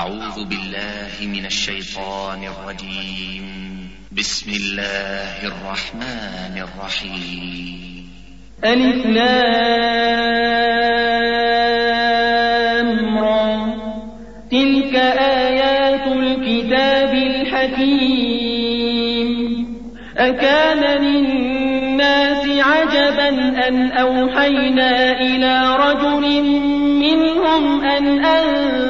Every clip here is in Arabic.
أعوذ بالله من الشيطان الرجيم. بسم الله الرحمن الرحيم. ألف تلك آيات الكتاب الحكيم. أكان للناس عجبا أن أوحينا إلى رجل منهم أن أنذر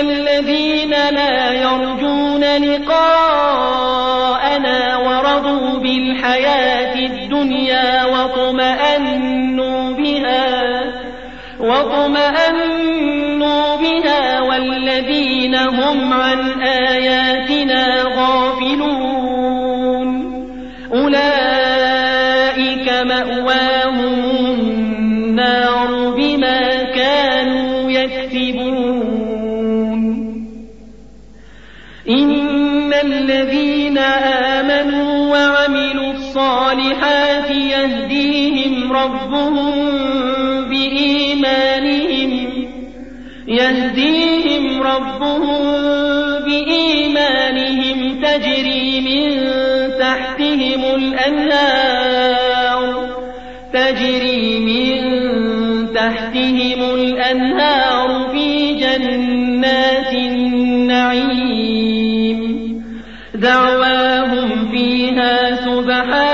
الذين لا يرجون لقاءنا ورضوا بالحياة الدنيا واطمأنوا بها واطمأنوا بها والذين هم عن آياتنا الصالحات يهديهم ربهم بإيمانهم يهديهم ربهم بإيمانهم تجري من تحتهم الأنهار تجري من تحتهم الأنهار في جنات النعيم. دعواهم فيها سبحانك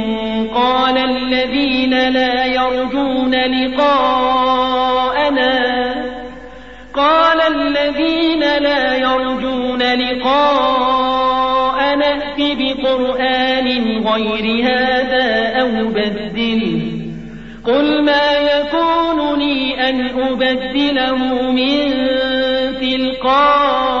قال الذين لا يرجون لقاءنا قال الذين لا يرجون لقاء نأت بقرآن غير هذا أو بدل قل ما يكون لي أن أبدله من تلقاء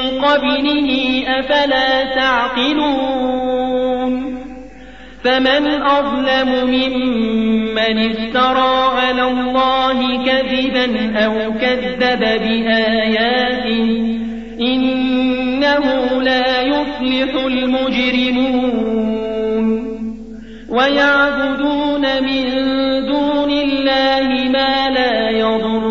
قبله أفلا تعقلون فمن أظلم ممن افترى على الله كذبا أو كذب بآياته إنه لا يفلح المجرمون ويعبدون من دون الله ما لا يضرهم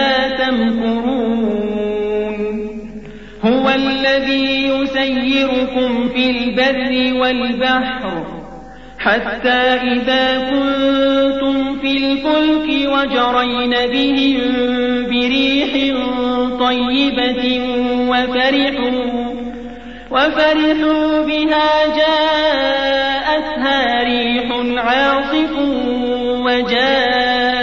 الذي يسيركم في البر والبحر حتى إذا كنتم في الفلك وجرين بهم بريح طيبة وفرحوا وفرحوا بها جاءتها ريح عاصف وجاءهم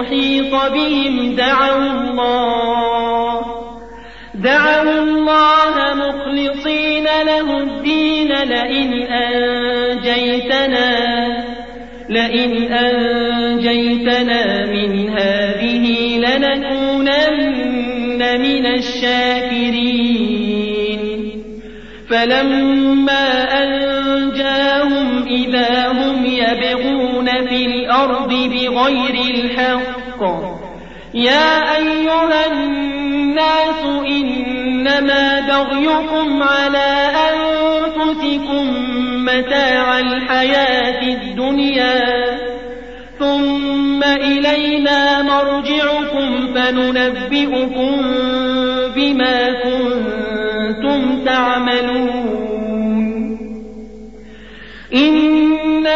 أحيط بهم دعوا الله. دعوا الله مخلصين له الدين. لئن أنجيتنا لئن أنجيتنا من هذه لنكونن من الشاكرين. فلما أنجاهم إذا هم يبغون في الأرض بغير الحق. يا أيها الناس إنما بغيكم على أنفسكم متاع الحياة الدنيا. ثم إلينا مرجعكم فننبئكم بما كنتم تعملون.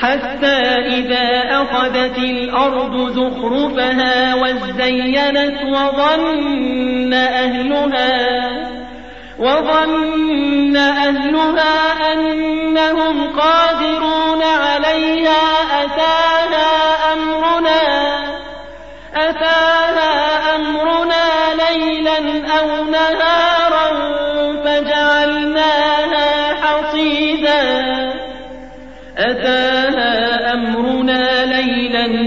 حتى إذا أخذت الأرض زخرفها وزينت وظن أهلها وظن أهلها أنهم قادرون عليها أتاها أمرنا أتاها أمرنا ليلا أو نهارا فجعلناها حصيدا. ليلا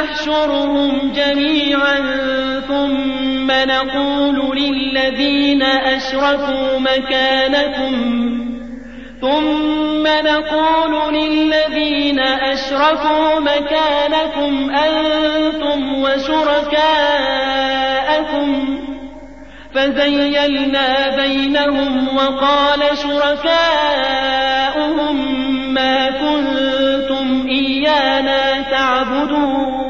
نحشرهم جميعا ثم نقول للذين أشركوا مكانكم. ثم نقول للذين أشركوا مكانكم أنتم وشركاءكم. فزيلنا بينهم وقال شركاؤهم ما كنتم إيانا تعبدون.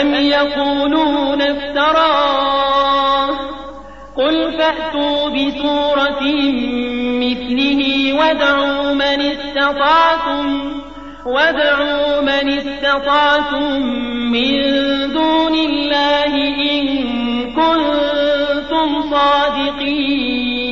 أم يقولون افتراه قل فأتوا بسورة مثله وادعوا من استطعتم وادعوا من استطعتم من دون الله إن كنتم صادقين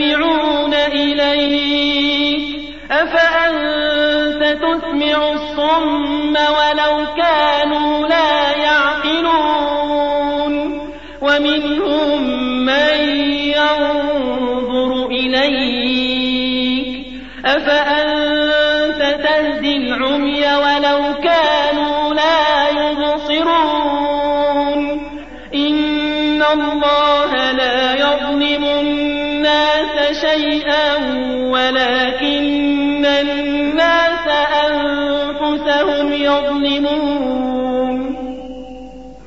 يستمعون إليك. أفأنت تسمع الصم ولو كانوا لا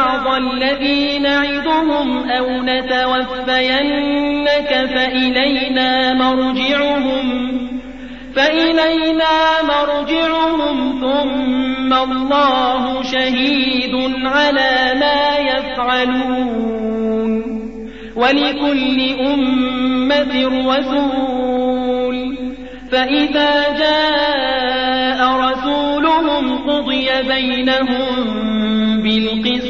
بعض الذي نعدهم أو نتوفينك فإلينا مرجعهم فإلينا مرجعهم ثم الله شهيد على ما يفعلون. ولكل أمة رسول. فإذا جاء رسولهم قضي بينهم بالقسط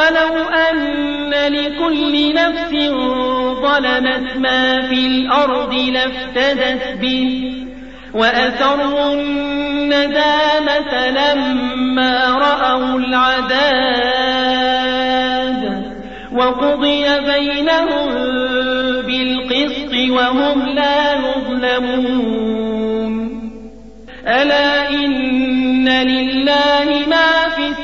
ولو أن لكل نفس ظلمت ما في الأرض لافتدت به وأسروا الندامة لما رأوا العذاب وقضي بينهم بالقسط وهم لا يظلمون ألا إن لله ما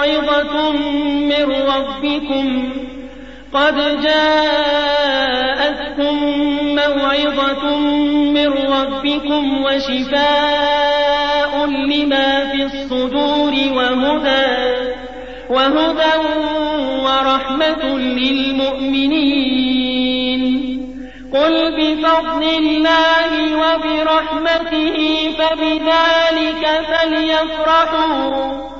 موعظة من ربكم. قد جاءتكم موعظة من ربكم وشفاء لما في الصدور وهدى وهدى ورحمة للمؤمنين. قل بفضل الله وبرحمته فبذلك فليفرحوا.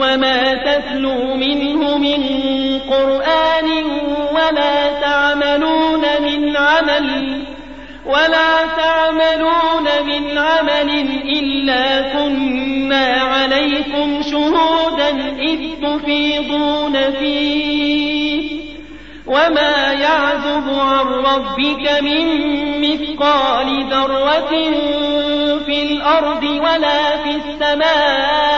وما تتلو منه من قرآن ولا تعملون من عمل ولا تعملون من عمل إلا كنا عليكم شهودا إذ تفيضون فيه وما يعزب عن ربك من مثقال ذرة في الأرض ولا في السماء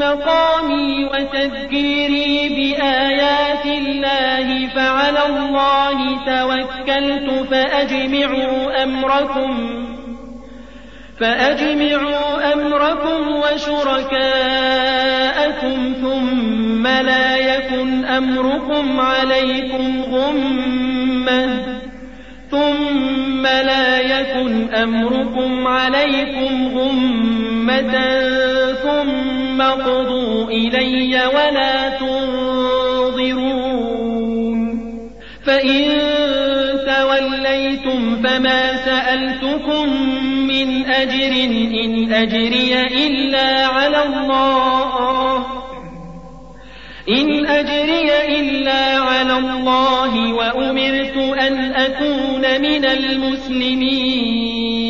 مقامي وتذكيري بآيات الله فعلى الله توكلت فأجمعوا أمركم فأجمعوا أمركم وشركاءكم ثم لا يكن أمركم عليكم غمة ثم لا يكن أمركم عليكم غمة ثم قضوا إلي ولا تنظرون. فإن توليتم فما سألتكم من أجر إن أجري إلا على الله. إن أجري إلا على الله وأمرت أن أكون من المسلمين.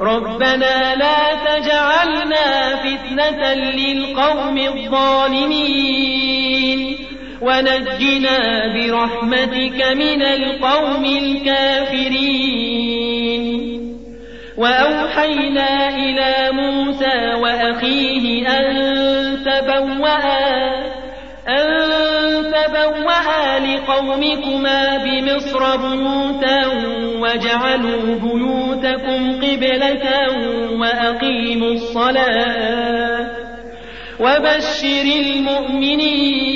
ربنا لا تجعلنا فتنة للقوم الظالمين. ونجنا برحمتك من القوم الكافرين. وأوحينا إلى موسى وأخيه أن تبوأ. أن تبوأ لقومكما بمصر بيوتا وجعلوا بيوتكم قبلة وأقيموا الصلاة وبشر المؤمنين.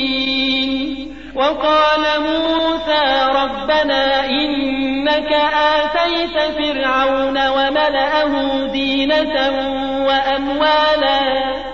وقال موسى ربنا إنك آتيت فرعون وملأه زينة وأموالا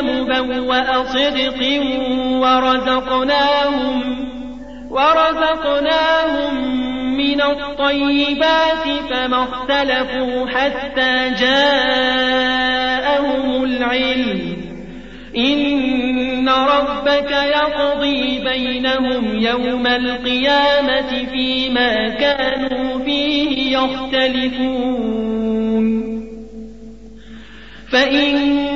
مبوأ صدق ورزقناهم ورزقناهم من الطيبات فما اختلفوا حتى جاءهم العلم. إن ربك يقضي بينهم يوم القيامة فيما كانوا فيه يختلفون. فإن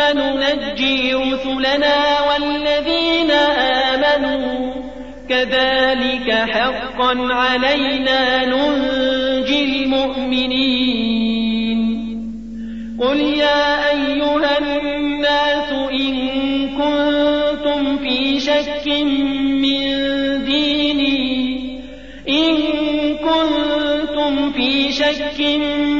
ننجي رسلنا والذين آمنوا. كذلك حقا علينا ننجي المؤمنين. قل يا أيها الناس إن كنتم في شك من ديني. إن كنتم في شك من